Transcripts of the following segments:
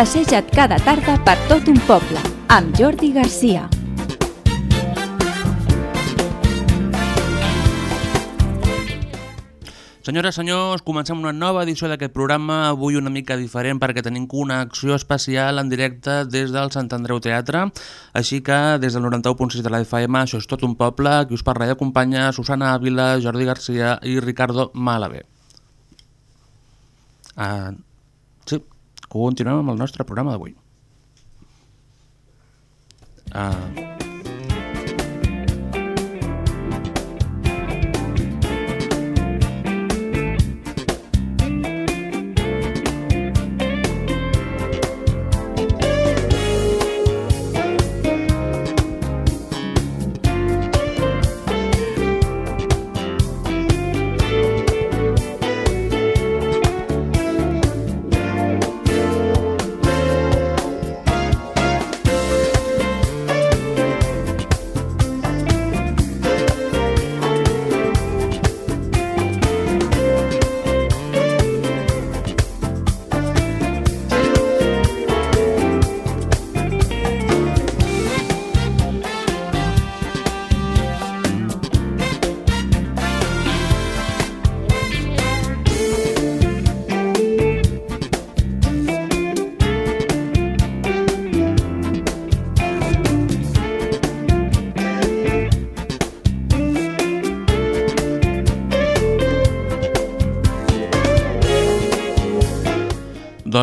Passeja't cada tarda per tot un poble, amb Jordi Garcia. Senyores, senyors, comencem una nova edició d'aquest programa, avui una mica diferent perquè tenim una acció especial en directe des del Sant Andreu Teatre, així que des del 91.6 de la FM, això és tot un poble, qui us parla i acompanya Susana Ávila, Jordi Garcia i Ricardo Malabé. Uh, sí, continuem amb el nostre programa d'avui. Uh,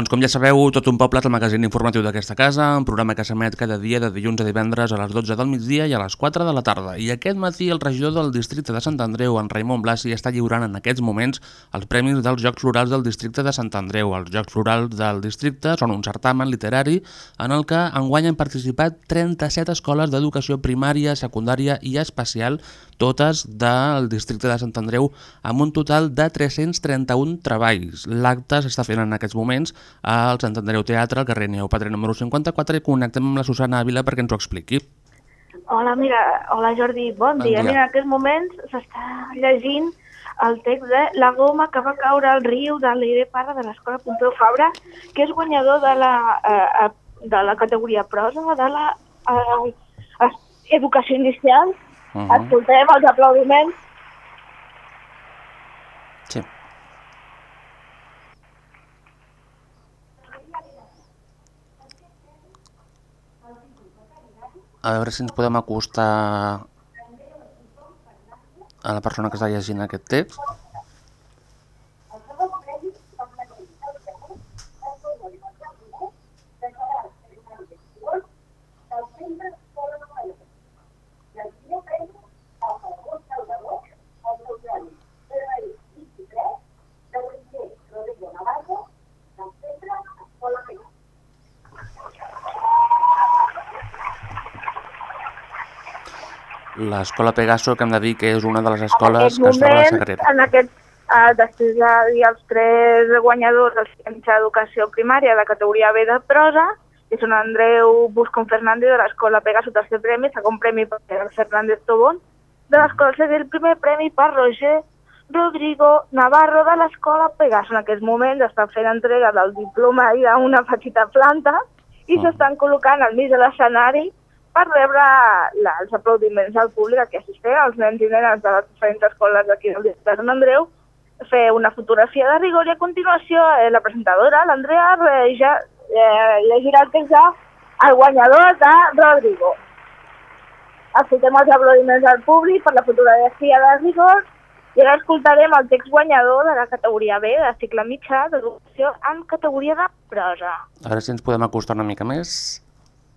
Doncs com ja sabeu, Tot un poble és el magazín informatiu d'aquesta casa, un programa que s'emet cada dia de dilluns a divendres a les 12 del migdia i a les 4 de la tarda. I aquest matí el regidor del districte de Sant Andreu, en Raimon Blasi, està lliurant en aquests moments els premis dels Jocs Florals del districte de Sant Andreu. Els Jocs Florals del districte són un certamen literari en el que enguany han participat 37 escoles d'educació primària, secundària i especial, totes del districte de Sant Andreu, amb un total de 331 treballs. L'acte s'està fent en aquests moments al Sant Andreu Teatre, al carrer Neu Padre número 54, i connectem amb la Susana Ávila perquè ens ho expliqui. Hola, mira, hola Jordi, bon, Bon dia. dia. Mira, en aquests moments s'està llegint el text de La goma que va caure al riu de l'Aire Parra de l'Escola Pompeu Fabra, que és guanyador de la, eh, eh, de la categoria prosa de la eh, educació inicial. Uh. -huh. Escoltem els aplaudiments. Sí. A veure si ens podem acostar a la persona que està llegint aquest text. L'escola Pegaso, que hem de dir que és una de les escoles que es troba a la Sagrera. en aquest, eh, després de dir els tres guanyadors del Ciència d'Educació Primària de categoria B de prosa, que són Andreu Buscon Fernández de l'Escola Pegaso, tercer premi, segon premi per el Fernández Tobón, de l'Escola Seguir, el primer premi per Roger Rodrigo Navarro de l'Escola Pegaso. En aquest moment està fent entrega del diploma i d'una petita planta i Ah. s'estan col·locant al mig de l'escenari per rebre la, els aplaudiments al públic que assisteix, als nens i nenes de les diferents escoles d'aquí del districte de Sant Andreu, fer una fotografia de rigor i a continuació eh, la presentadora, l'Andrea, eh, ja eh, llegirà el text al guanyador de Rodrigo. Escoltem els aplaudiments al públic per la fotografia de rigor i ara escoltarem el text guanyador de la categoria B de cicle mitjà d'educació en categoria de prosa. A veure si ens podem acostar una mica més.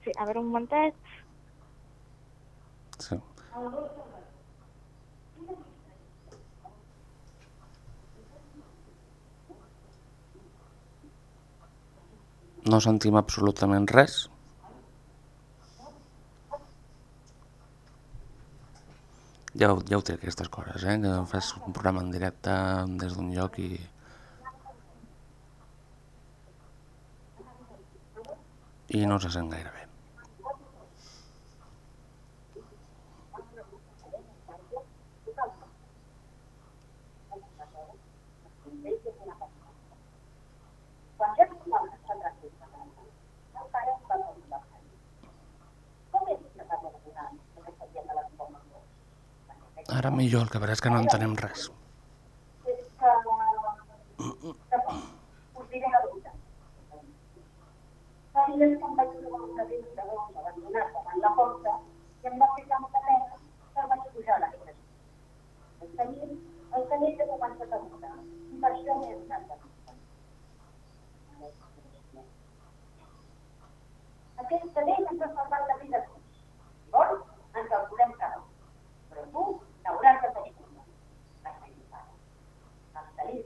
Sí, a veure un momentet. So. No sentim absolutament res. Ja, ho, ja ho té aquestes coses, eh? que fas un programa en directe des d'un lloc i... i no se sent gaire bé. Ara millor, el que veuràs que no entenem res. Aquesta llei ens ha salvat la vida a tots. Vols, ens el podem quedar. Però tu n'hauràs de tenir cura. Vas tenir pare. Vas tenir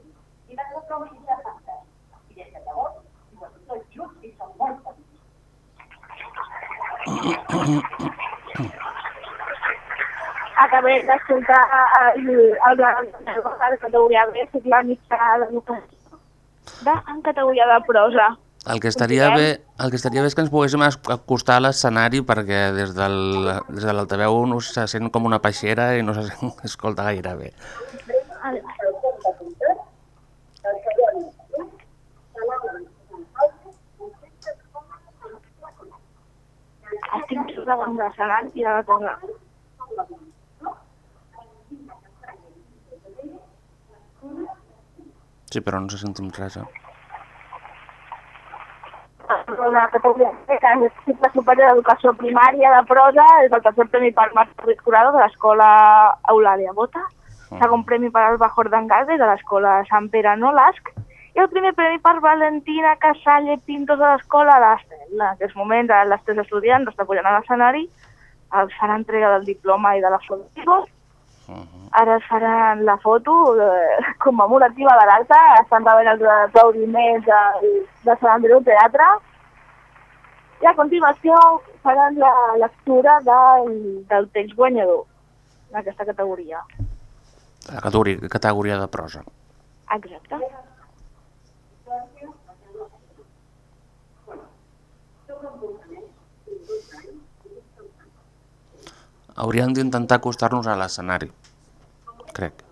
i vas fer prou de fantes. I des de llavors, viuen tots junts i són molt feliços. Acabé d'escoltar el, el, el, el categoria B, que és la mitjà d'educació, de, en categoria de prosa. El que estaria bé, el que estaria bé és que ens poguéssim ac- acostar a l'escenari perquè des del des de l'altaveu no se sent com una peixera i no se sent, escolta gaire bé. Estic davant de i de la cosa. Sí, però no se sentim res, eh? La categoria que és cicle superior d'educació primària de prosa, és el tercer premi per Marta Ruiz Curado de l'escola Eulàlia Bota, segon premi per Alba Jordangade de l'escola Sant Pere Nolasc, i el primer premi per Valentina Casalle Pintos de l'escola l'Astel. En aquests moments les tres estudiants estan pujant a l'escenari, els farà entrega del diploma i de la foto. Ara es faran la foto eh, commemorativa de l'acte, estan rebent els aplaudiments de, de Sant Andreu Teatre, i a continuació faran la lectura del, del text guanyador d'aquesta categoria. La categoria, categoria de prosa. Exacte. Hauríem d'intentar acostar-nos a l'escenari, crec.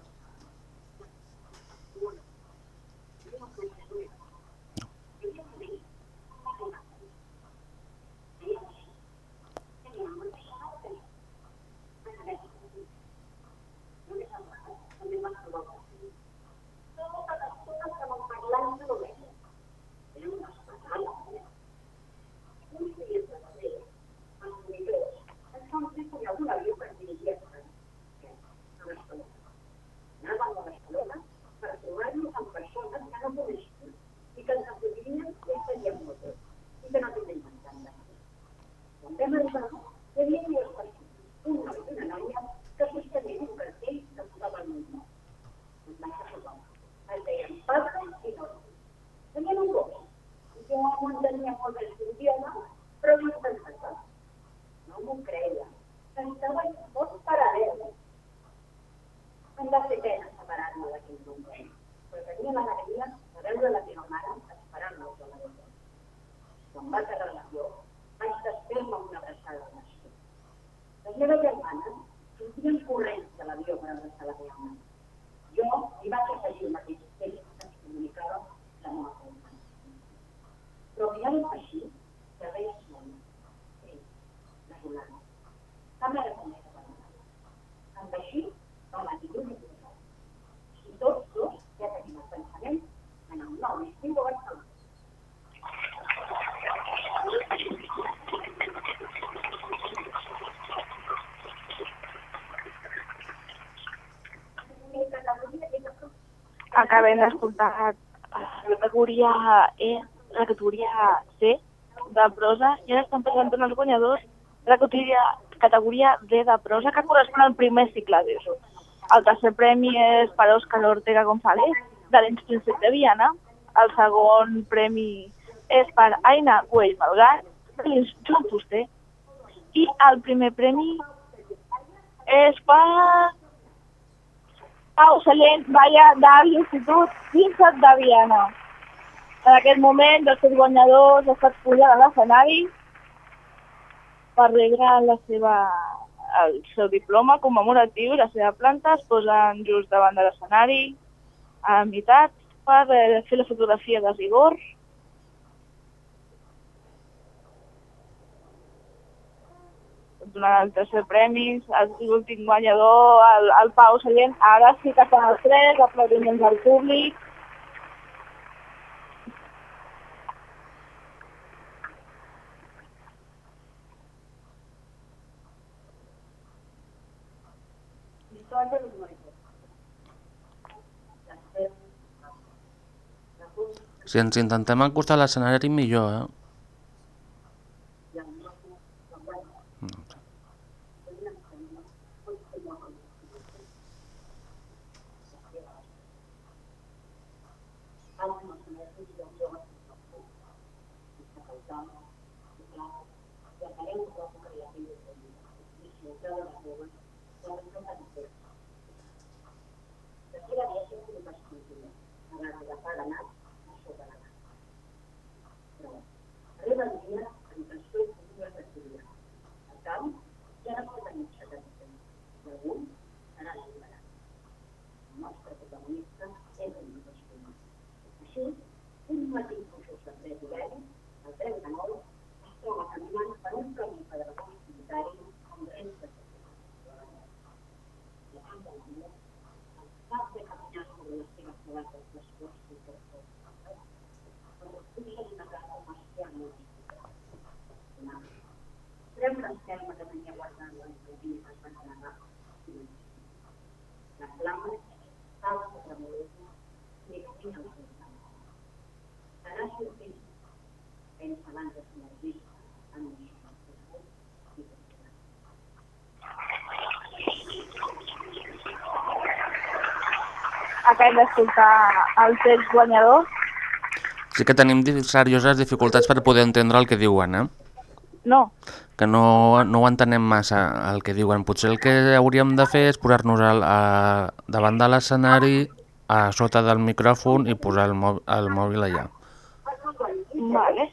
Acabem d'escoltar la categoria E, la categoria C de prosa i ara estan presentant els guanyadors de la categoria, categoria D de prosa que correspon al primer cicle d'ESO. El tercer premi és per Òscar Ortega González de l'Institut de Viana. El segon premi és per Aina Güell Malgat, de l'Institut Fuster. I el primer premi és per Pau Sallent, Valla, de l'Institut Príncep de Viana. En aquest moment, dels seus guanyadors ha estat pujat a l'escenari per rebre la seva, el seu diploma commemoratiu i la seva planta es posen just davant de l'escenari a meitat per eh, fer la fotografia de rigor. Donant el tercer premi, l'últim guanyador, el, el Pau Sallent. Ara sí que són els tres, aplaudiments al públic. Si ens intentem acostar a l'escenari, millor, eh? No sé. Acabem d'escoltar el text guanyador. Sí que tenim serioses dificultats per poder entendre el que diuen, eh? No, Que no, no ho entenem massa, el que diuen. Potser el que hauríem de fer és posar-nos al- a, davant de l'escenari, a sota del micròfon i posar el, mò el mòbil allà. Vale.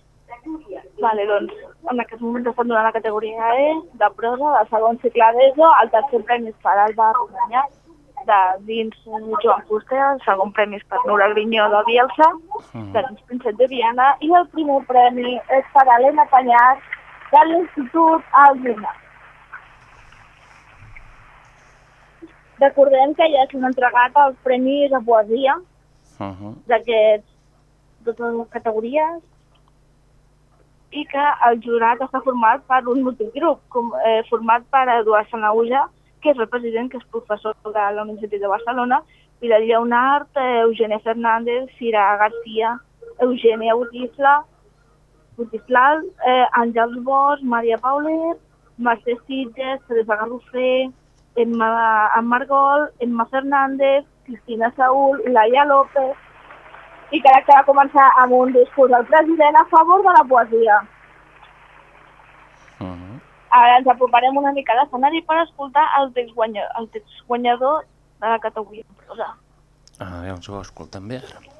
Vale, doncs en aquest moment estan donant la categoria E de prosa del segon cicle d'ESO. El tercer premi és per Alba Romanyà de dins Joan Fuster, el segon premi és per Nora Grinyó de Bielsa, Mm. de dins Princet de Viana, i el primer premi és per Helena Panyàs de l'Institut Alzina. Recordem que ja s'han entregat els premis de poesia Uh -huh. d'aquests de totes les categories i que el jurat està format per un multigrup, com, eh, format per Eduard Sanauja, que és el president, que és professor de la Universitat de Barcelona, Pilar Lleonard, eh, Eugènia Fernández, Cira García, Eugènia Butisla, Butislal, eh, Àngels Bosch, Maria Pauler, Mercè Sitges, Teresa Garrofer, Emma, Emma Margol, Emma Fernández, Cristina Saúl, Laia López, i crec que va començar amb un discurs del president a favor de la poesia. Uh -huh. Ara ens aproparem una mica a l'escenari per escoltar el text, guanya, el text guanyador de la categoria en prosa. A veure si ho escoltem bé ara.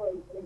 Gracias.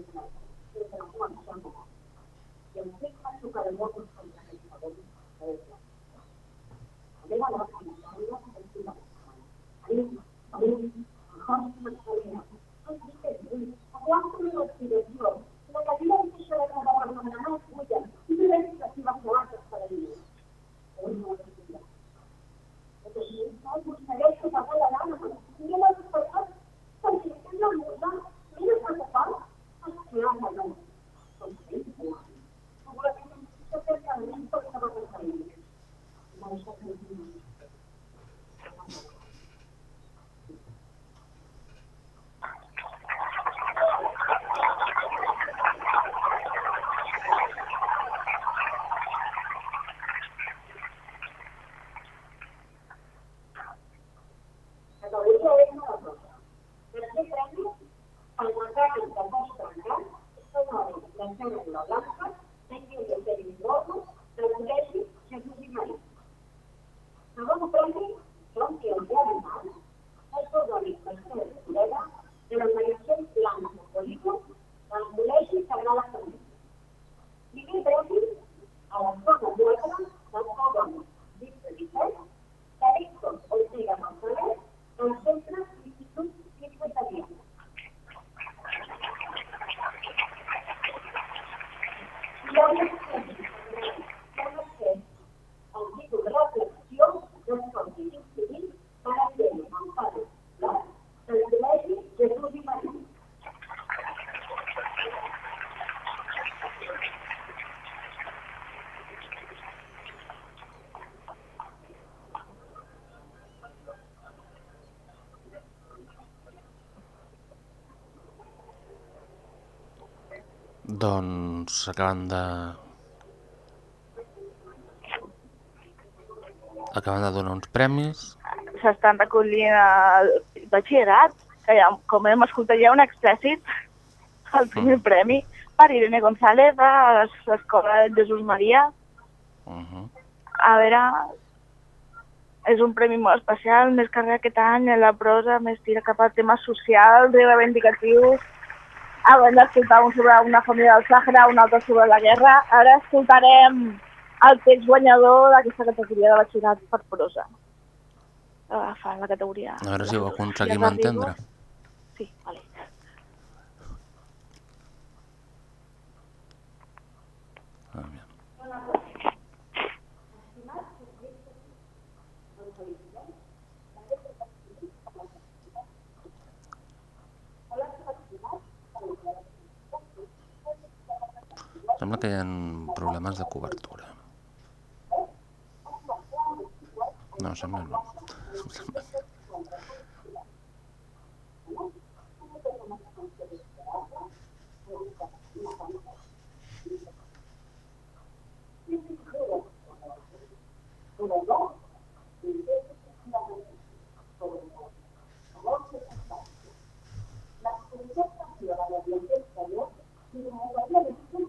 Doncs acaben de... Acaben de donar uns premis. S'estan recollint el batxillerat, que ja, com hem escoltat ja un explècit, el primer premi per Irene González de l'Escola Jesús Maria. Uh -huh. A veure, és un premi molt especial, més que res aquest any en la prosa, més tira cap a temes socials i reivindicatius. Abans d'escoltar un sobre una família del Sàhara, un altre sobre la guerra, ara escoltarem el text guanyador d'aquesta categoria de batxillerat per prosa. Agafant la categoria. A veure si ho aconseguim Ja entendre. Sí, vale. Sembla que hi ha problemes de cobertura. No, sembla no. Que-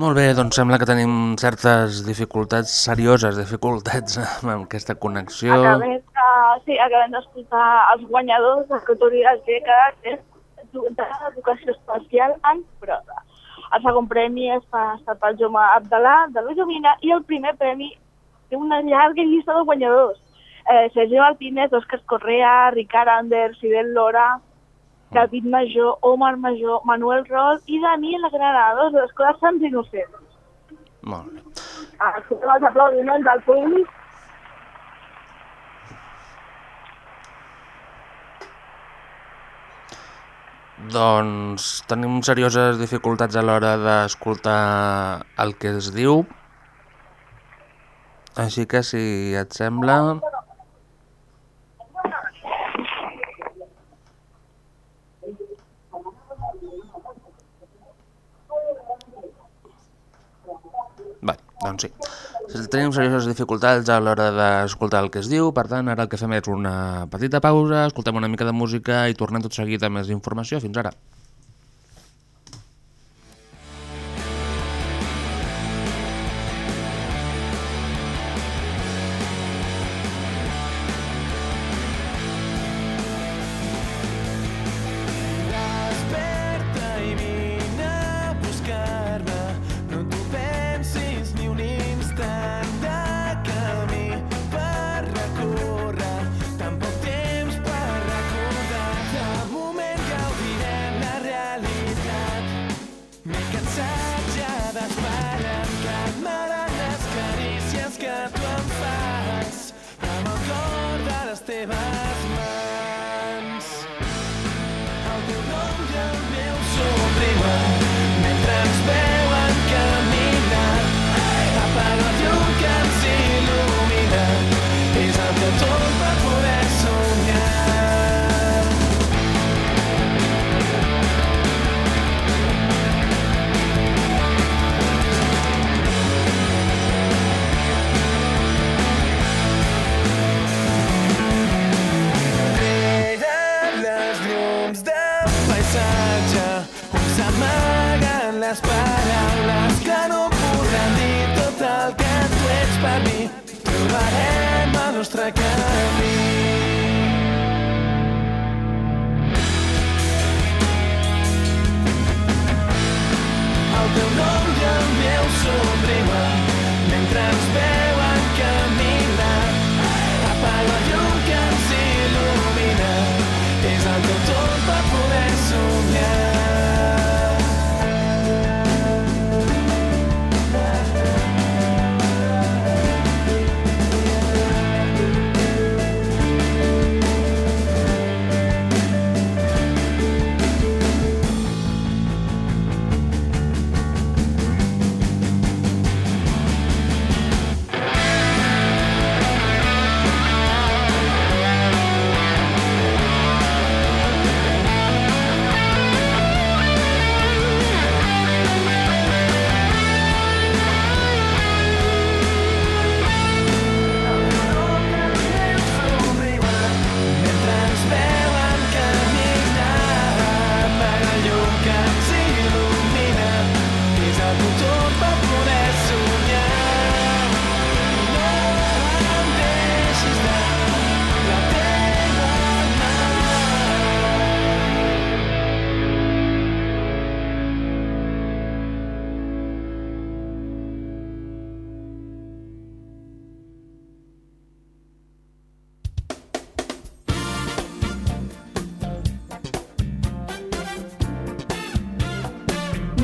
Molt bé, doncs sembla que tenim certes dificultats, serioses dificultats amb aquesta connexió. Acabem de, sí, acabem d'escoltar els guanyadors de categoria G que és d'educació especial en prosa. El segon premi és per, pel Jaume Abdalà de la Jovina i el primer premi té una llarga llista de guanyadors. Eh, Sergi Martínez, Òscar Correa, Ricard Anders, Fidel Lora, David Major, Omar Major, Manuel Rol i Daniel Granados de l'Escola Sants Innocents. Molt bé. Ah, Escoltem els aplaudiments del públic. Doncs tenim serioses dificultats a l'hora d'escoltar el que es diu. Així que, si et sembla... Bé, doncs sí. Tenim serioses dificultats a l'hora d'escoltar el que es diu, per tant, ara el que fem és una petita pausa, escoltem una mica de música i tornem tot seguit amb més informació. Fins ara.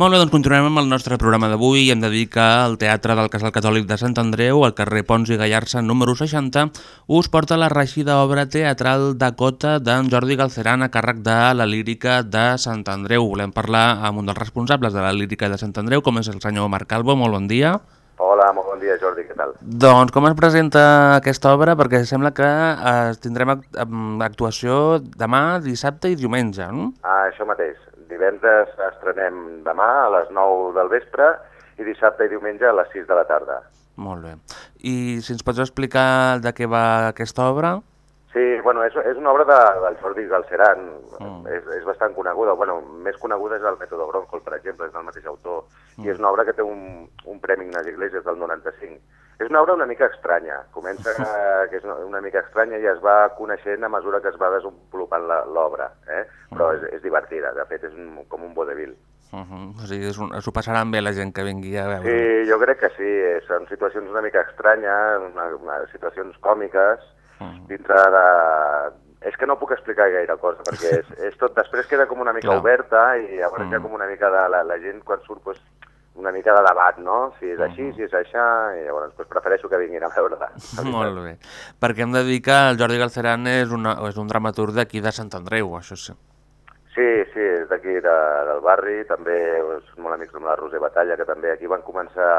Molt bé, doncs continuem amb el nostre programa d'avui i hem de dir que el Teatre del Casal Catòlic de Sant Andreu, al carrer Pons i Gallarça, número 60, us porta la reixida obra teatral Dakota d'en Jordi Galceran a càrrec de la lírica de Sant Andreu. Volem parlar amb un dels responsables de la lírica de Sant Andreu, com és el senyor Marc Calvo. Molt bon dia. Hola, molt bon dia, Jordi, què tal? Doncs com es presenta aquesta obra? Perquè sembla que eh, tindrem act em, actuació demà, dissabte i diumenge, no? Ah, això mateix. Divendres estrenem demà a les 9 del vespre i dissabte i diumenge a les 6 de la tarda. Molt bé. I si ens pots explicar de què va aquesta obra? Sí, bueno, és, és una obra de, del Jordi Galceran, mm. és, és bastant coneguda, bueno, més coneguda és el Mètode Bronco, per exemple, és del mateix autor, mm. i és una obra que té un, un Premi Ignasi Iglesias del 95. És una obra una mica estranya, comença que és una, una mica estranya i es va coneixent a mesura que es va desenvolupant la- l'obra, eh? però és, és divertida, de fet és un, com un vodevil. Uh -huh. O sigui, s'ho passaran bé la gent que vingui a veure. Sí, jo crec que sí, són situacions una mica estranyes, una, una, situacions còmiques, dintre de... És que no puc explicar gaire cosa, perquè és, és tot... Després queda com una mica Clar. oberta i llavors hi ha com una mica de... La, la gent quan surt, pues, una mica de debat, no? Si és així, si és això, i llavors pues, prefereixo que vinguin a veure-la. Molt bé. Perquè hem de dir que el Jordi Galceran és, una, és un dramaturg d'aquí de Sant Andreu, això sí. Sí, sí, és d'aquí de, del barri, també són molt amics amb la Roser Batalla, que també aquí van començar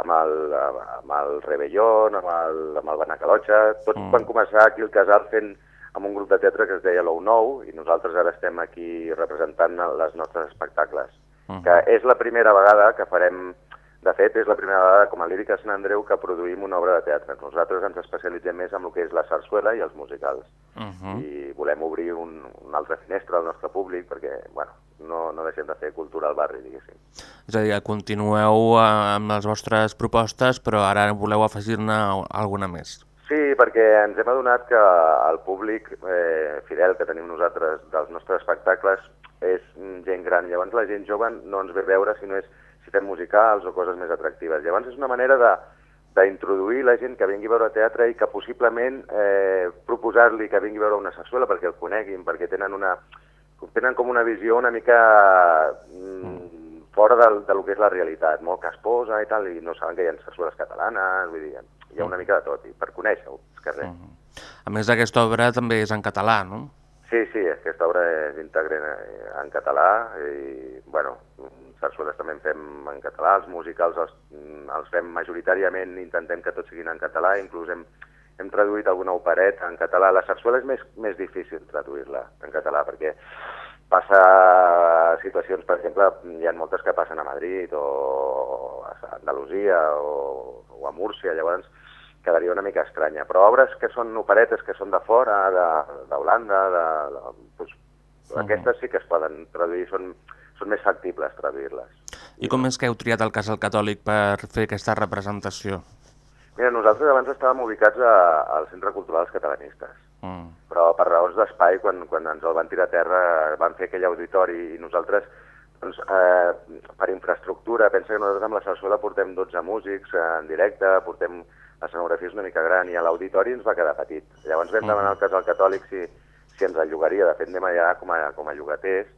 amb el, amb el Rebellón, amb el, amb el Banacalotxa, tots mm. van començar aquí al casal fent amb un grup de teatre que es deia L'Ou Nou, i nosaltres ara estem aquí representant els nostres espectacles. Mm. Que és la primera vegada que farem, de fet, és la primera vegada com a Lírica Sant Andreu que produïm una obra de teatre. Nosaltres ens especialitzem més en el que és la sarsuela i els musicals Uh -huh. i volem obrir un, una altra finestra al nostre públic perquè, bueno, no, no deixem de fer cultura al barri, diguéssim. És a dir, continueu eh, amb les vostres propostes, però ara voleu afegir-ne alguna més. Sí, perquè ens hem adonat que el públic eh, fidel que tenim nosaltres dels nostres espectacles és mm, gent gran. Llavors la gent jove no ens ve a veure si no és si fem musicals o coses més atractives. Llavors és una manera de d'introduir la gent que vingui a veure teatre i que possiblement eh, proposar-li que vingui a veure una sarsuela perquè el coneguin, perquè tenen una tenen com una visió una mica mm, fora del, de lo que és la realitat, molt casposa i tal, i no saben que hi ha sarsueles catalanes, vull dir, hi ha una mica de tot, i per conèixer-ho, és que res. A més, aquesta obra també és en català, no? Sí, sí, aquesta obra és íntegra en, català i, bueno, sarsueles també en fem en català, els musicals els, els fem majoritàriament, intentem que tots siguin en català, inclús hem, hem traduït alguna opereta en català. La sarsuela és més, més difícil traduir-la en català, perquè passa situacions, per exemple, hi ha moltes que passen a Madrid o a Andalusia o, o a Múrcia, llavors quedaria una mica estranya. Però obres que són operetes, que són de fora, de- d'Holanda, de, de, doncs, Mhm. aquestes sí que es poden traduir, són, són més factibles traduir-les. I com és que heu triat el casal catòlic per fer aquesta representació? Mira, nosaltres abans estàvem ubicats a, al Centre Cultural dels Catalanistes, Mm. però per raons d'espai, quan, quan ens el van tirar a terra, van fer aquell auditori i nosaltres, doncs, eh, per infraestructura, pensa que nosaltres amb la sarsuela portem 12 músics eh, en directe, portem l'escenografia és una mica gran i a l'auditori ens va quedar petit. Llavors vam demanar al casal catòlic si, si ens el llogaria, de fet anem allà com a, com a llogaters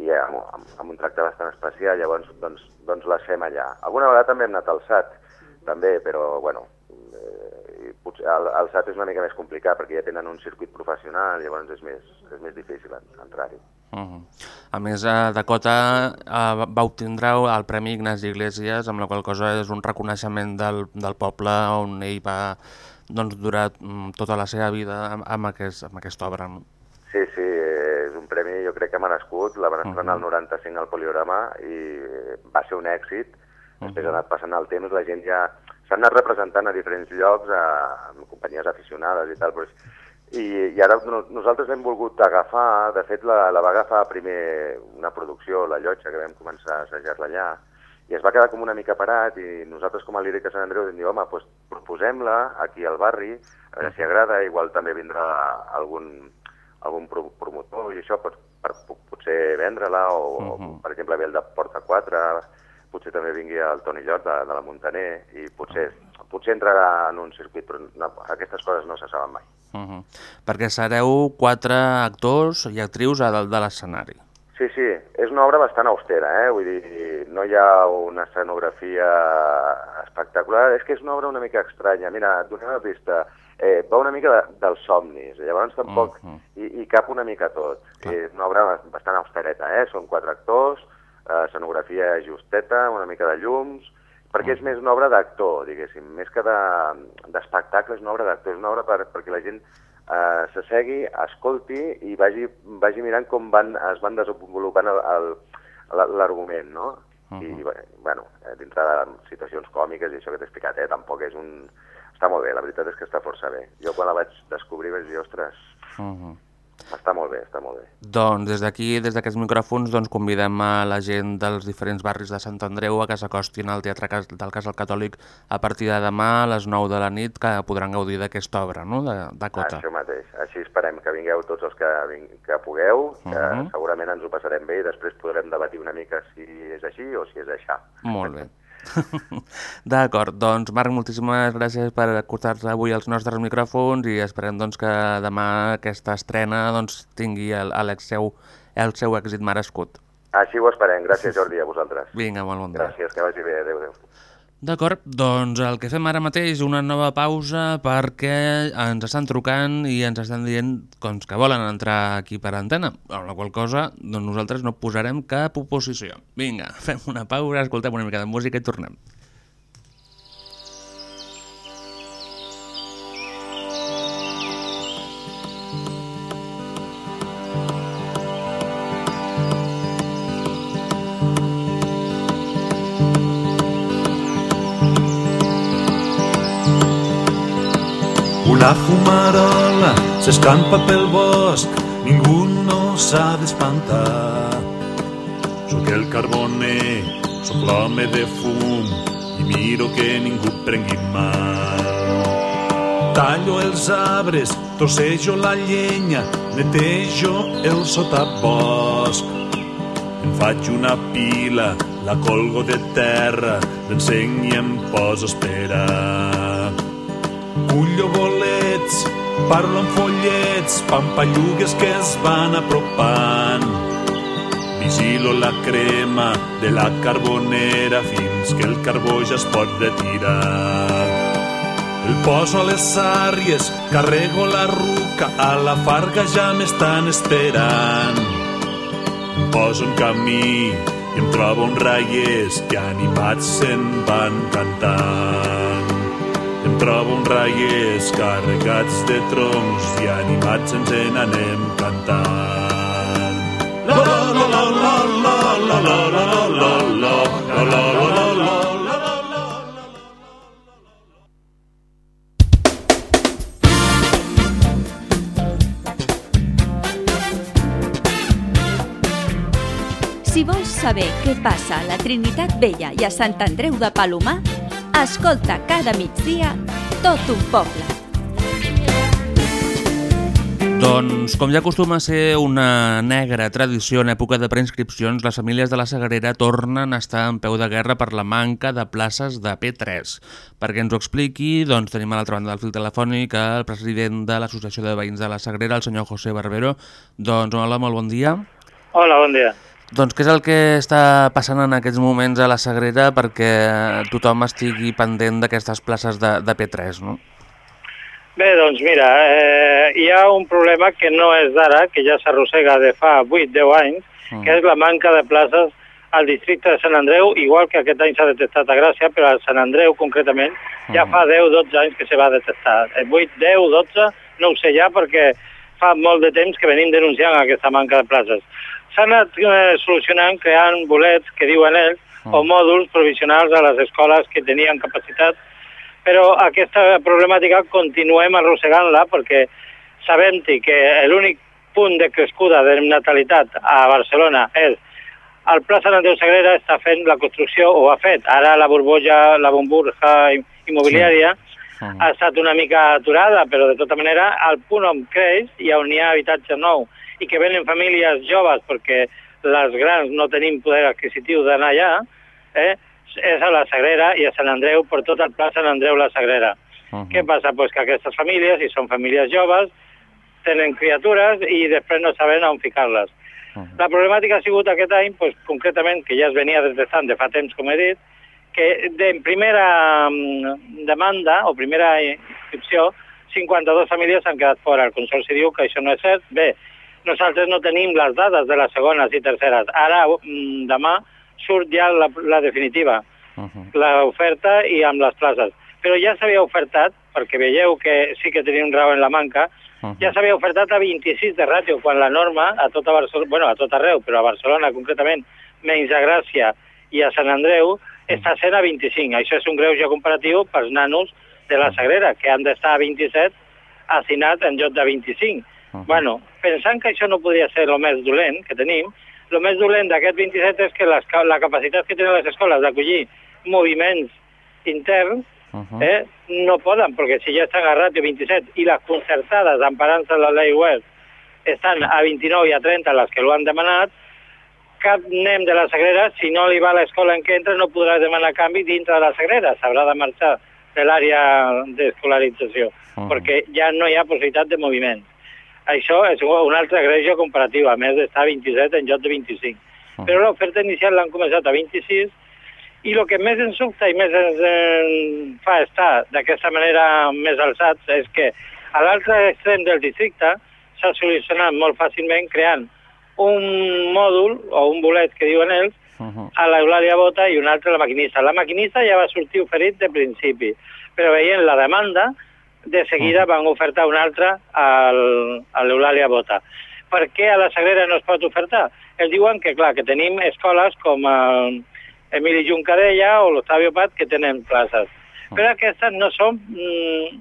i amb, amb, amb un tracte bastant especial, llavors doncs, doncs les fem allà. Alguna vegada també hem anat al SAT, també, però bueno, potser el, el SAT és una mica més complicat perquè ja tenen un circuit professional, llavors és més, és més difícil en- entrar-hi. Uh -huh. A més, a Dakota eh, va obtindre el Premi Ignasi Iglesias, amb la qual cosa és un reconeixement del, del poble on ell va doncs, durar mm, tota la seva vida amb, amb, aquest, amb aquesta obra. No? Sí, sí, és un premi jo crec que merescut, la van estrenar el 95 al Poliorama i va ser un èxit, després ha anat passant el temps, la gent ja s'han anat representant a diferents llocs, a, amb companyies aficionades i tal, però és, i, i ara no, nosaltres hem volgut agafar, de fet la, la va agafar primer una producció, La Llotja, que vam començar a assajar-la allà, i es va quedar com una mica parat i nosaltres com a Lírica Sant Andreu vam dir, home, doncs proposem-la aquí al barri, a veure si agrada, igual també vindrà algun, algun pro promotor i això per, per po- potser vendre-la o, uh -huh. per exemple, ve el de Porta 4, potser també vingui el Toni Llot de, de la Montaner i potser, potser entrarà en un circuit, però no, aquestes coses no se saben mai. Uh -huh. Perquè sereu quatre actors i actrius a dalt de l'escenari. Sí, sí, és una obra bastant austera, eh? vull dir, no hi ha una escenografia espectacular, és que és una obra una mica estranya. Mira, donem una pista, eh, va una mica de, dels somnis, llavors tampoc Mhm. hi, hi cap una mica tot. És una obra bastant austereta, eh? són quatre actors, eh, escenografia justeta, una mica de llums, perquè és més una obra d'actor, diguéssim, més que de- d'espectacle, és una obra d'actor, és una obra per, perquè la gent eh, s'assegui, escolti i vagi, vagi mirant com van, es van desenvolupant l'argument, no? I, bé, bueno, eh, dintre de situacions còmiques i això que t'he explicat, eh, tampoc és un... Està molt bé, la veritat és que està força bé. Jo quan la vaig descobrir vaig dir, ostres, Mhm. Està molt bé, està molt bé. Doncs des d'aquí, des d'aquests micròfons, doncs convidem a la gent dels diferents barris de Sant Andreu a que s'acostin al Teatre del Casal Catòlic a partir de demà a les 9 de la nit, que podran gaudir d'aquesta obra, no?, de, de Cota. Això mateix. Així esperem que vingueu tots els que, que pugueu, que Mhm. segurament ens ho passarem bé i després podrem debatir una mica si és així o si és això. Molt bé. D'acord, doncs Marc, moltíssimes gràcies per acostar-te avui als nostres micròfons i esperem doncs, que demà aquesta estrena doncs, tingui el, el, seu, el seu èxit merescut. Així ho esperem. Gràcies, Jordi, a vosaltres. Vinga, molt bon dia. Gràcies, que vagi bé. Adéu, adéu. D'acord, doncs el que fem ara mateix, una nova pausa perquè ens estan trucant i ens estan dient doncs, que volen entrar aquí per antena, amb la qual cosa doncs, nosaltres no posarem cap oposició. Vinga, fem una pausa, escoltem una mica de música i tornem. Una fumarola s'escampa pel bosc, ningú no s'ha d'espantar. Sóc el carboner, sóc l'home de fum i miro que ningú prengui mal. Tallo els arbres, trossejo la llenya, netejo el sotabosc. Em faig una pila, la colgo de terra, l'encenc i em poso a esperar. Cullo bolets, parlo amb follets, pampallugues que es van apropant. Vigilo la crema de la carbonera fins que el carbó ja es pot retirar. El poso a les àries, carrego la ruca, a la farga ja m'estan esperant. Em poso en camí i em trobo un raiers que animats se'n van cantant. Trobo un raiers carregats de troncs i animats ens en anem cantant. La la la la la la la la la la la la la la la Si vols saber què passa a la Trinitat Vella i a Sant Andreu de Palomar, escolta cada migdia tot un poble. Doncs, com ja acostuma a ser una negra tradició en època de preinscripcions, les famílies de la Sagrera tornen a estar en peu de guerra per la manca de places de P3. Perquè ens ho expliqui, doncs tenim a l'altra banda del fil telefònic el president de l'Associació de Veïns de la Sagrera, el senyor José Barbero. Doncs, hola, molt bon dia. Hola, bon dia. Doncs què és el que està passant en aquests moments a la Sagrera perquè tothom estigui pendent d'aquestes places de, de P3, no? Bé, doncs mira, eh, hi ha un problema que no és d'ara, que ja s'arrossega de fa 8-10 anys, Mm. que és la manca de places al districte de Sant Andreu, igual que aquest any s'ha detectat a Gràcia, però a Sant Andreu concretament ja fa 10-12 anys que se va detectar. 8, 10, 12, no ho sé ja perquè fa molt de temps que venim denunciant aquesta manca de places. S'ha anat eh, solucionant creant bolets que diuen ells o mòduls provisionals a les escoles que tenien capacitat. Però aquesta problemàtica continuem arrossegant-la perquè sabem que l'únic punt de crescuda de natalitat a Barcelona és el Pla Sant Andreu Sagrera està fent la construcció, o ha fet, ara la borbolla, la bomburja immobiliària sí. ha estat una mica aturada, però de tota manera el punt on creix i on hi ha habitatge nou i que venen famílies joves perquè les grans no tenim poder adquisitiu d'anar allà, eh, és a la Sagrera i a Sant Andreu, per tot el pla Sant Andreu la Sagrera. Uh -huh. Què passa? Pues que aquestes famílies, si són famílies joves, tenen criatures i després no saben on ficar-les. La problemàtica ha sigut aquest any, pues, concretament, que ja es venia detectant de fa temps, com he dit, que de, primera mm, demanda o primera inscripció, 52 famílies han quedat fora. El Consorci diu que això no és cert. Bé, nosaltres no tenim les dades de les segones i terceres. Ara, mm, demà, surt ja la, la definitiva, l'oferta i amb les places. Però ja s'havia ofertat, perquè veieu que sí que tenim raó en la manca, ja s'havia ofertat a 26 de ràtio, quan la norma a tota Barcelona, bueno, a tot arreu, però a Barcelona concretament, menys a Gràcia i a Sant Andreu, està sent a 25. Això és un greuge comparatiu pels nanos de la Sagrera, que han d'estar a 27 assinat en lloc de 25. Bueno, pensant que això no podria ser el més dolent que tenim, el més dolent d'aquest 27 és que les, la capacitat que tenen les escoles d'acollir moviments interns eh, no poden, perquè si ja estan a ràtio 27 i les concertades, emparant-se la llei web, estan a 29 i a 30 les que l'ho han demanat, cap nen de la Sagrera, si no li va a l'escola en què entra, no podrà demanar canvi dintre de la Sagrera, s'haurà de marxar de l'àrea d'escolarització, perquè ja no hi ha possibilitat de moviment. Això és un altre greuge comparatiu, a més d'estar a 27 en lloc de 25. Però l'oferta inicial l'han començat a 26 i el que més ens sobta i més ens eh, fa estar d'aquesta manera més alçats és que a l'altre extrem del districte s'ha solucionat molt fàcilment creant un mòdul o un bolet que diuen ells a l'Eulàlia Bota i un altre a la maquinista. La maquinista ja va sortir oferit de principi, però veient la demanda, de seguida van ofertar un altre al, a l'Eulàlia Bota. Per què a la Sagrera no es pot ofertar? Ells diuen que, clar, que tenim escoles com eh, Emili Juncadella o l'Octavio Pat que tenen places. Però aquestes no són mm,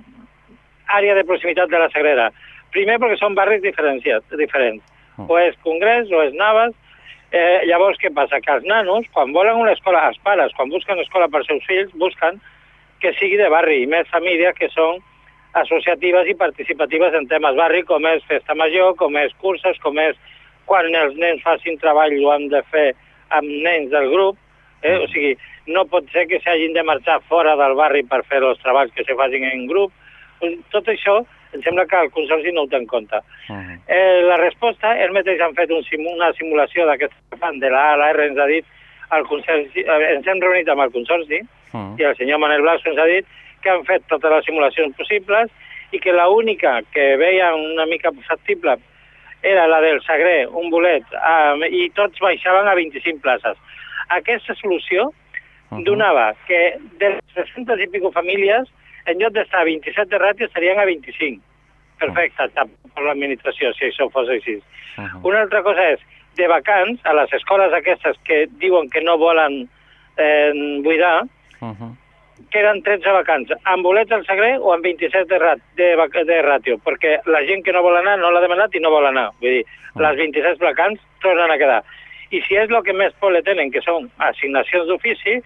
àrea de proximitat de la Sagrera. Primer perquè són barris diferenciats, diferents. O és Congrés o és Navas. Eh, llavors, què passa? Que els nanos, quan volen una escola, els pares, quan busquen escola per als seus fills, busquen que sigui de barri i més famílies que són associatives i participatives en temes barri, com és festa major, com és curses, com és quan els nens facin treball ho han de fer amb nens del grup, eh? o sigui, no pot ser que s'hagin de marxar fora del barri per fer els treballs que se facin en grup. Tot això em sembla que el Consorci no ho té en compte. Eh, la resposta, ells mateixos han fet un sim una simulació d'aquest fan de la A a la R, ens ha dit, el Consorci, eh, ens hem reunit amb el Consorci i el senyor Manel Blas ens ha dit que han fet totes les simulacions possibles i que l'única que veia una mica factible era la del Sagrer, un bolet, eh, i tots baixaven a 25 places. Aquesta solució donava que de les 300 i pico famílies, en lloc d'estar a 27 de ràtio, estarien a 25. Perfecte, uh per l'administració, si això fos així. Una altra cosa és, de vacants, a les escoles aquestes que diuen que no volen eh, buidar, queden 13 vacants, amb bolets al Sagrer o amb 27 de, rat, de, de ràtio, perquè la gent que no vol anar no l'ha demanat i no vol anar. Vull dir, les 26 vacants tornen a quedar. I si és el que més por le tenen, que són assignacions d'ofici,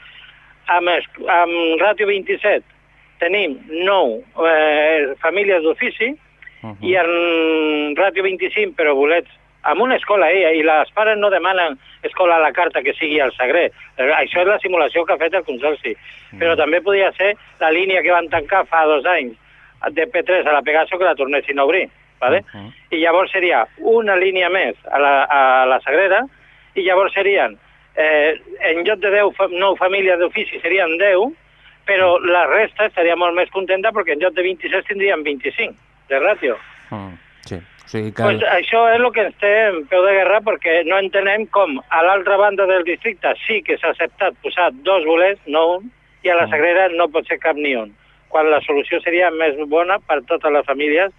amb, amb ràtio 27 tenim 9 eh, famílies d'ofici i en ràtio 25, però bolets amb una escola, eh, i les pares no demanen escola a la carta que sigui al Sagrer. Eh, Això és la simulació que ha fet el Consorci. Però també podia ser la línia que van tancar fa dos anys de P3 a la Pegaso que la tornessin a obrir. ¿vale? I llavors seria una línia més a la, a la Sagrera i llavors serien, eh, en lloc de 10, fa- 9 famílies d'ofici serien 10, però la resta estaria molt més contenta perquè en lloc de 26 tindrien 25 de ràtio. Sí, o sigui que... Pues això és el que ens té en peu de guerra perquè no entenem com a l'altra banda del districte sí que s'ha acceptat posar dos bolets, no un, i a la Sagrera no pot ser cap ni un, quan la solució seria més bona per totes les famílies,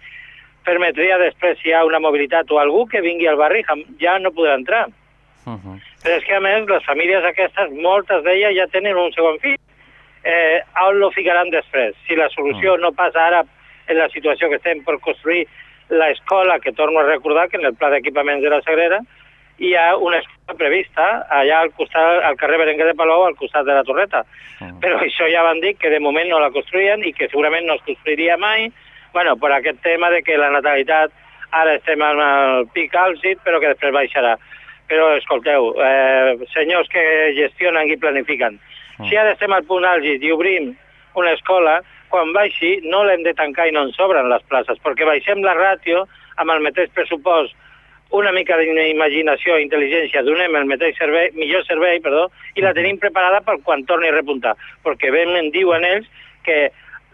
permetria després si hi ha una mobilitat o algú que vingui al barri ja no podrà entrar. Però és que, a més, les famílies aquestes, moltes d'elles ja tenen un segon fill. Eh, on lo ficaran després? Si la solució no passa ara en la situació que estem per construir l'escola, que torno a recordar que en el pla d'equipaments de la Sagrera hi ha una escola prevista allà al costat, al carrer Berenguer de Palou, al costat de la Torreta. Però això ja van dir que de moment no la construïen i que segurament no es construiria mai, bueno, per aquest tema de que la natalitat ara estem en el pic àlgid, però que després baixarà. Però, escolteu, eh, senyors que gestionen i planifiquen, si ara estem al punt àlgid i obrim una escola, quan baixi no l'hem de tancar i no ens sobren les places, perquè baixem la ràtio amb el mateix pressupost una mica d'imaginació i intel·ligència, donem el mateix servei, millor servei, perdó, i la tenim preparada per quan torni a repuntar. Perquè ben em diuen ells que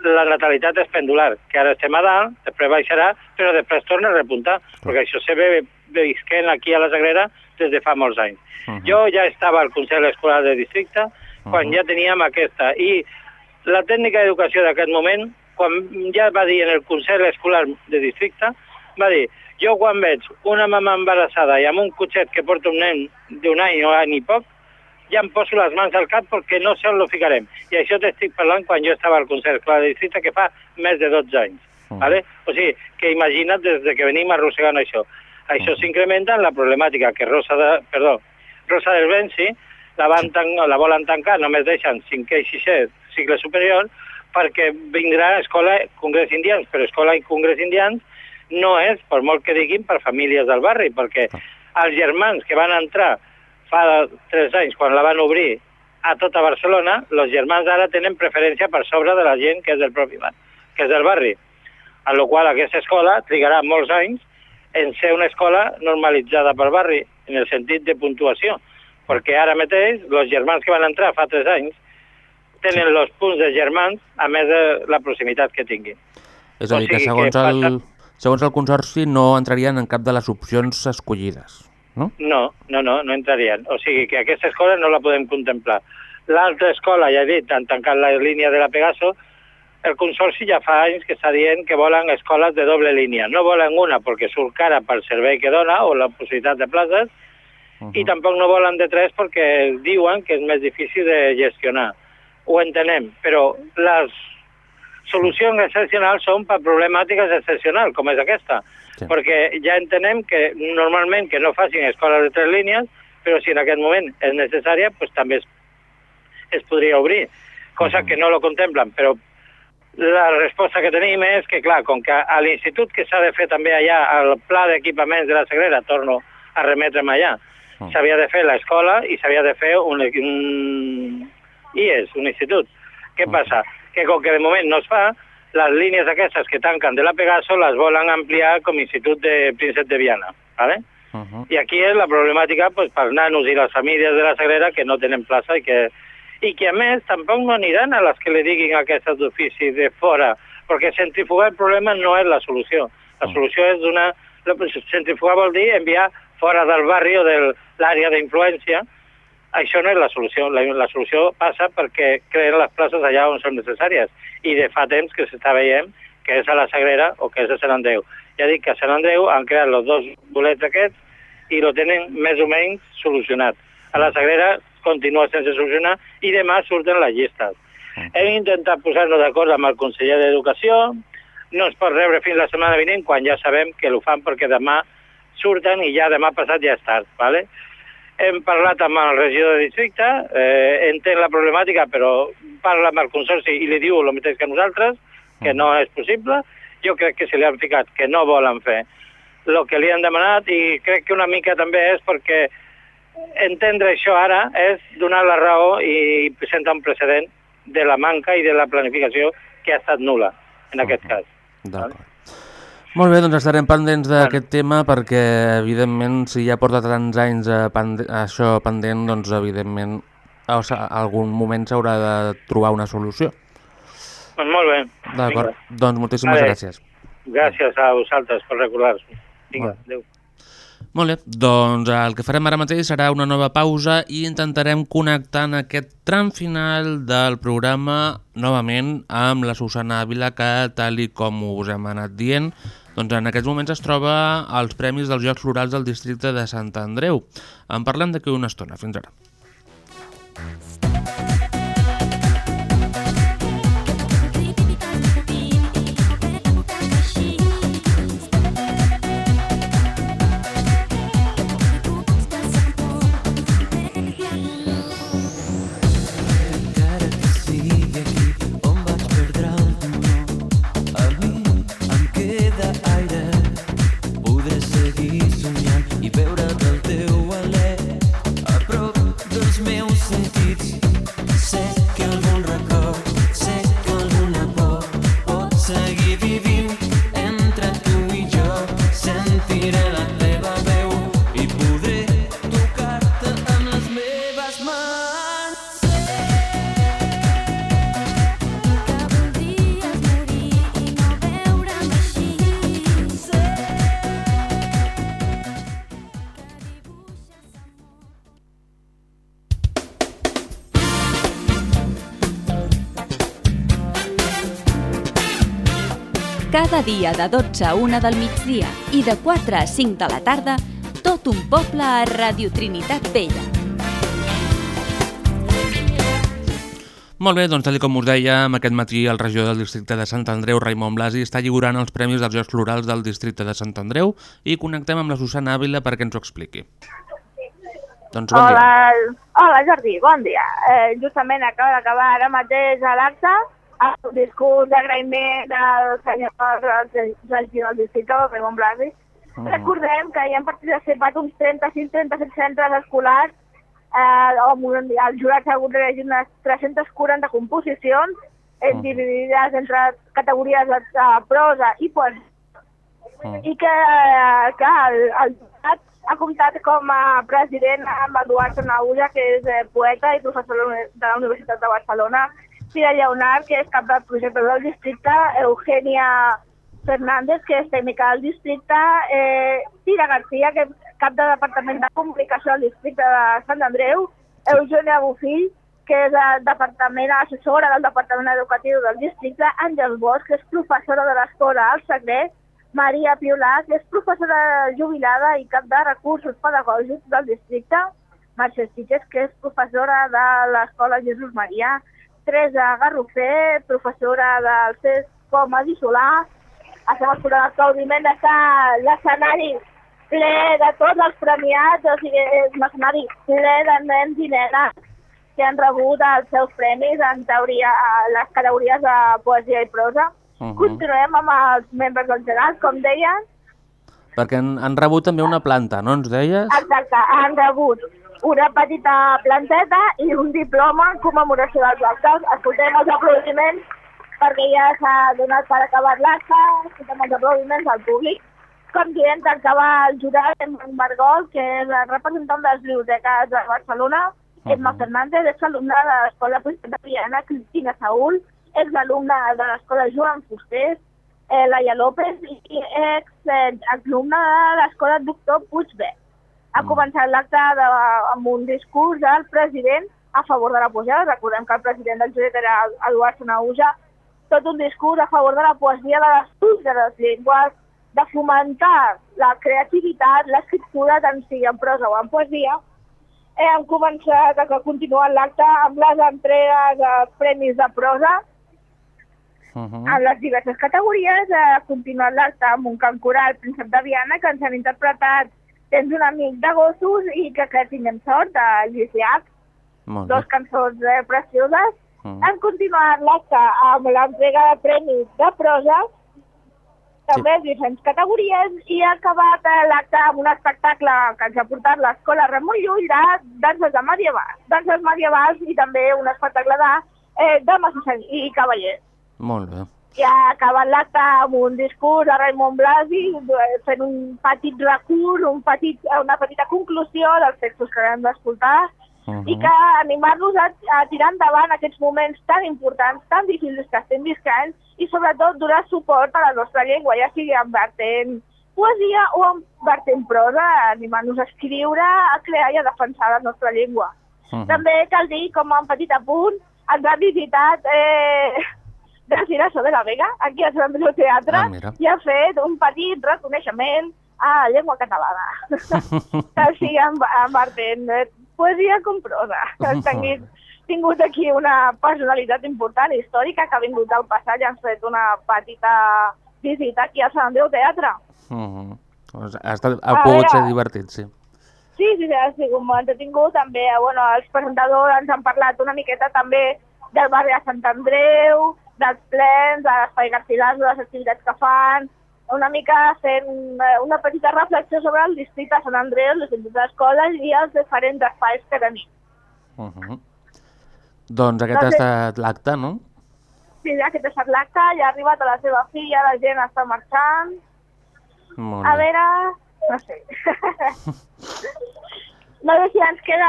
la natalitat és pendular, que ara estem a dalt, després baixarà, però després torna a repuntar, perquè això se ve visquent aquí a la Sagrera des de fa molts anys. Mhm. Jo ja estava al Consell Escolar de Districte quan ja teníem aquesta, i la tècnica d'educació d'aquest moment, quan ja va dir en el Consell Escolar de Districte, va dir, jo quan veig una mama embarassada i amb un cotxet que porta un nen d'un any o any i poc, ja em poso les mans al cap perquè no sé on lo ficarem. I això t'estic parlant quan jo estava al Consell Escolar de Districte, que fa més de 12 anys. ¿vale? O sigui, que imagina't des de que venim arrossegant això. Això s'incrementa en la problemàtica que Rosa, de, perdó, Rosa del Benci la, van tan, la volen tancar, només deixen 5è i 6è cicle superior, perquè vindrà escola Congrés Indians, però escola i Congrés Indians no és, per molt que diguin, per famílies del barri, perquè els germans que van entrar fa tres anys, quan la van obrir a tota Barcelona, els germans ara tenen preferència per sobre de la gent que és del propi barri, que és del barri. En la qual aquesta escola trigarà molts anys en ser una escola normalitzada pel barri, en el sentit de puntuació, perquè ara mateix els germans que van entrar fa tres anys tenen els punts de germans a més de la proximitat que tinguin. És a O dir, que sigui que segons el, passa- segons el Consorci no entrarien en cap de les opcions escollides. No? No, no, no, no entrarien. O sigui que aquesta escola no la podem contemplar. L'altra escola, ja he dit, han tancat la línia de la Pegaso, el Consorci ja fa anys que està dient que volen escoles de doble línia. No volen una perquè surt cara pel servei que dona o la possibilitat de places, i tampoc no volen de tres perquè diuen que és més difícil de gestionar. Ho entenem, però les solucions excepcionals són per problemàtiques excepcionals, com és aquesta. Sí. Perquè ja entenem que normalment que no facin escoles de tres línies, però si en aquest moment és necessària, pues, també es, es podria obrir, cosa que no lo contemplen, però la resposta que tenim és que, clar, com que a l'institut que s'ha de fer també allà, el pla d'equipaments de la Sagrera, torno a remetre'm allà, s'havia de fer l'escola i s'havia de fer un, un IES, un institut. Què passa? Que com que de moment no es fa, les línies aquestes que tanquen de la Pegaso les volen ampliar com a institut de Príncep de Viana. ¿vale? I aquí és la problemàtica pues, pels nanos i les famílies de la Sagrera que no tenen plaça i que, i que a més tampoc no aniran a les que li diguin aquestes d'ofici de fora, perquè centrifugar el problema no és la solució. La solució és donar... Centrifugar vol dir enviar fora del barri o de l'àrea d'influència. Això no és la solució. La, la solució passa perquè creen les places allà on són necessàries. I de fa temps que s'està veient que és a la Sagrera o que és a Sant Andreu. Ja dic que a Sant Andreu han creat els dos bolets aquests i lo tenen més o menys solucionat. A la Sagrera continua sense solucionar i demà surten les llistes. Hem intentat posar-nos d'acord amb el conseller d'Educació, no es pot rebre fins la setmana vinent quan ja sabem que ho fan perquè demà surten i ja demà passat ja és tard. ¿vale? Hem parlat amb el regidor de districte, eh, entén la problemàtica però parla amb el consorci i li diu el mateix que nosaltres, que no és possible. Jo crec que se li han ficat que no volen fer el que li han demanat i crec que una mica també és perquè entendre això ara és donar la raó i presentar un precedent de la manca i de la planificació que ha estat nula en aquest cas. D'acord. Molt bé, doncs estarem pendents d'aquest tema perquè, evidentment, si ja porta tants anys eh, pende això pendent, doncs, evidentment, o sigui, algun moment s'haurà de trobar una solució. Doncs molt bé. D'acord, doncs moltíssimes Vale. gràcies. Gràcies a vosaltres per recordar-nos. Vinga, adéu. Molt bé, doncs el que farem ara mateix serà una nova pausa i intentarem connectar en aquest tram final del programa novament amb la Susana Ávila que, tal i com us hem anat dient, doncs en aquests moments es troba als Premis dels Jocs Florals del districte de Sant Andreu. En parlem d'aquí una estona. Fins ara. Cada dia de 12 a 1 del migdia i de 4 a 5 de la tarda, tot un poble a Radio Trinitat Vella. Molt bé, doncs tal com us dèiem, aquest matí el regidor del districte de Sant Andreu, Raimon Blasi, està lliurant els premis dels Jocs Florals del districte de Sant Andreu i connectem amb la Susana Ávila perquè ens ho expliqui. Doncs bon Hola, dia. hola Jordi, bon dia. Eh, justament acaba d'acabar ara mateix l'acte el discurs d'agraïment del senyor regidor del districte, el Raimon Blasi. Mhm. Recordem que hi han participat uns 36-37 centres escolars eh, un, el jurat ha hagut d'elegir unes 340 composicions eh, dividides entre categories de, de prosa i poesia i que, eh, que el, el jurat ha comptat com a president amb Eduard Sanaulla, que és eh, poeta i professor de de la Universitat de Barcelona, Pere Lleonard, que és cap del projecte del districte, Eugènia Fernández, que és tècnica del districte, eh, Tira García, que és cap de Departament de Comunicació del districte de Sant Andreu, Eugènia Bufill, que és el departament assessora del Departament Educatiu del districte, Àngel Bosch, que és professora de l'Escola al Secret, Maria Piolà, que és professora jubilada i cap de recursos pedagògics del districte, Mercè Sitges, que és professora de l'Escola Jesús Maria, Teresa Garrofer, professora del CES com a Solà, estem esperant l'aplaudiment d'estar l'escenari ple de tots els premiats, o sigui, és un escenari ple de nens i nenes que han rebut els seus premis en teoria les categories de poesia i prosa. Mhm. Continuem amb els membres del gelat, com deien. Perquè han, han rebut també una planta, no ens deies? Exacte, han rebut una petita planteta i un diploma en commemoració dels actes. Escoltem els aplaudiments perquè ja s'ha donat per acabat l'acte. Escoltem els aplaudiments al públic. Com dient acaba el jurat en Margol, que és el representant de les biblioteques de Barcelona, Emma Fernández, és alumna de l'Escola Policía Viana, Cristina Saúl, és l'alumna de l'Escola Joan Fusters, eh, Laia López i ex-alumna de l'Escola Doctor Puigbe. Ha començat l'acte amb un discurs del president a favor de la poesia. Recordem que el president del jurat era Eduard Sanauja. Tot un discurs a favor de la poesia, de l'estudi de les llengües, de fomentar la creativitat, l'escriptura, tant sigui en prosa o en poesia. Eh, hem començat a continuar l'acte amb les entregues de premis de prosa Uh en les diverses categories. Ha continuat l'acte amb un cant coral Príncep de Viana que ens han interpretat Tens un amic de gossos i que, que tinguem sort, de Lluís Llach, dos cançons eh, precioses. Mm. Han continuat l'acte amb l'entrega de premis de prosa, també sí. diferents categories, i ha acabat eh, l'acte amb un espectacle que ens ha portat l'Escola Ramon Llull de danses de medievals, danses medievals i també un espectacle de eh, dames i cavallers. Molt bé. I ha acabat l'acte amb un discurs de Raimon Blasi eh, fent un petit recurs, un petit, una petita conclusió dels textos que hem d'escoltar Mhm. i que animar-los a, a tirar endavant aquests moments tan importants, tan difícils que estem viscant i sobretot donar suport a la nostra llengua, ja sigui en vertent poesia o en vertent prosa, animar-nos a escriure, a crear i a defensar la nostra llengua. Mhm. També cal dir, com a un petit apunt, ens ha visitat eh, de Cirasso de la Vega, aquí al Sant Andreu Teatre, Ah, mira. i ha fet un petit reconeixement a la llengua catalana. Tal sigui en, en vertent eh, poesia com prosa. Hem tingut, aquí una personalitat important, històrica, que ha vingut al passat i ha fet una petita visita aquí al Sant Andreu Teatre. Mhm. Doncs ha, estat, ha A pogut veure. ser divertit, sí. Sí, sí, sí, ha sigut molt entretingut. També, bueno, els presentadors ens han parlat una miqueta també del barri de Sant Andreu, dels plens, de l'Espai Garcilaso, de les activitats que fan, una mica fent eh, una petita reflexió sobre el districte de Sant Andreu, les instituts d'escoles i els diferents espais que tenim. Mhm. Doncs aquest ha Doncs, estat l'acte, no? Sí, ja aquest ha estat l'acte, ja ha arribat a la seva filla, la gent està marxant. Molt A bé. veure, no sé. no sé si ens queda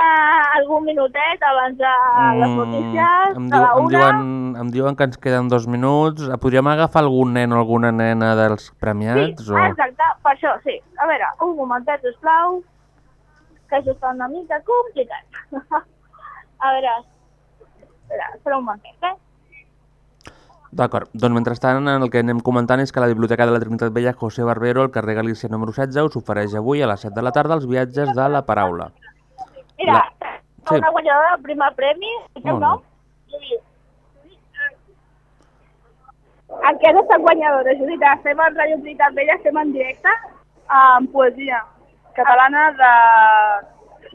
algun minutet abans de les notícies, Mm, em, de diu, la em, diuen, em diuen que ens queden dos minuts. Podríem agafar algun nen o alguna nena dels premiats? Sí, o... exacte, per això, sí. A veure, un momentet, sisplau, que això està una mica complicat. a veure, espera, espera un moment, eh? D'acord, doncs mentrestant el que anem comentant és que la Biblioteca de la Trinitat Vella José Barbero, al carrer Galícia número 16, us ofereix avui a les 7 de la tarda els viatges de la paraula. Mira, La- sí. una guanyadora del primer premi, el Molt nom, i... Aquesta guanyadora, Judit, estem a Ràdio Trinitat Vella, estem en directe amb poesia catalana de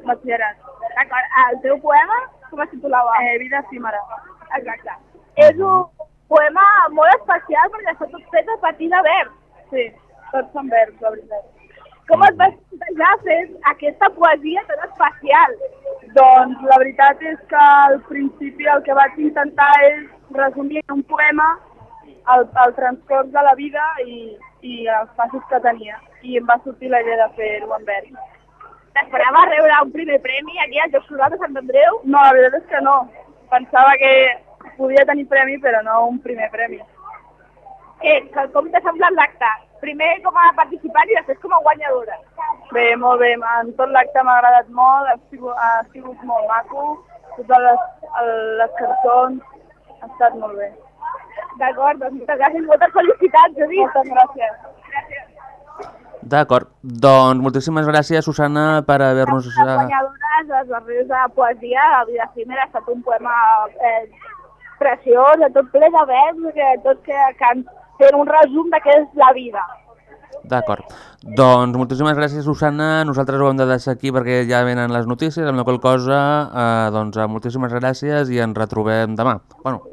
batxillerat. D'acord, el teu poema com es titulava? Eh, Vida efímera. Exacte. És un poema molt especial perquè està tot fet a partir de verbs. Sí, tots són verbs, la veritat. Com et vas plantejar fer aquesta poesia tan especial? Doncs la veritat és que al principi el que vaig intentar és resumir en un poema el, el transcurs de la vida i, i els passos que tenia. I em va sortir la idea de fer-ho en vers. T'esperava rebre un primer premi aquí al Jocs Florals de Sant Andreu? No, la veritat és que no. Pensava que podia tenir premi, però no un primer premi. Eh, que- com t'ha semblat l'acte? Primer com a participant i després com a guanyadora. Bé, molt bé. En tot l'acte m'ha agradat molt, ha sigut, ha sigut molt maco, totes les, les cançons, ha estat molt bé. D'acord, doncs moltes gràcies, moltes felicitats, Judit. Moltes gràcies. Gràcies. D'acord, doncs moltíssimes gràcies, Susana, per haver-nos... Les eh, guanyadores, les darreres de poesia, la vida efímera, ha estat un poema eh, preciós, de tot ple de verbs, que tot que, que fent un resum de què és la vida. D'acord. Doncs moltíssimes gràcies, Susana. Nosaltres ho hem de deixar aquí perquè ja venen les notícies, amb la qual cosa, eh, doncs, moltíssimes gràcies i ens retrobem demà. Bueno,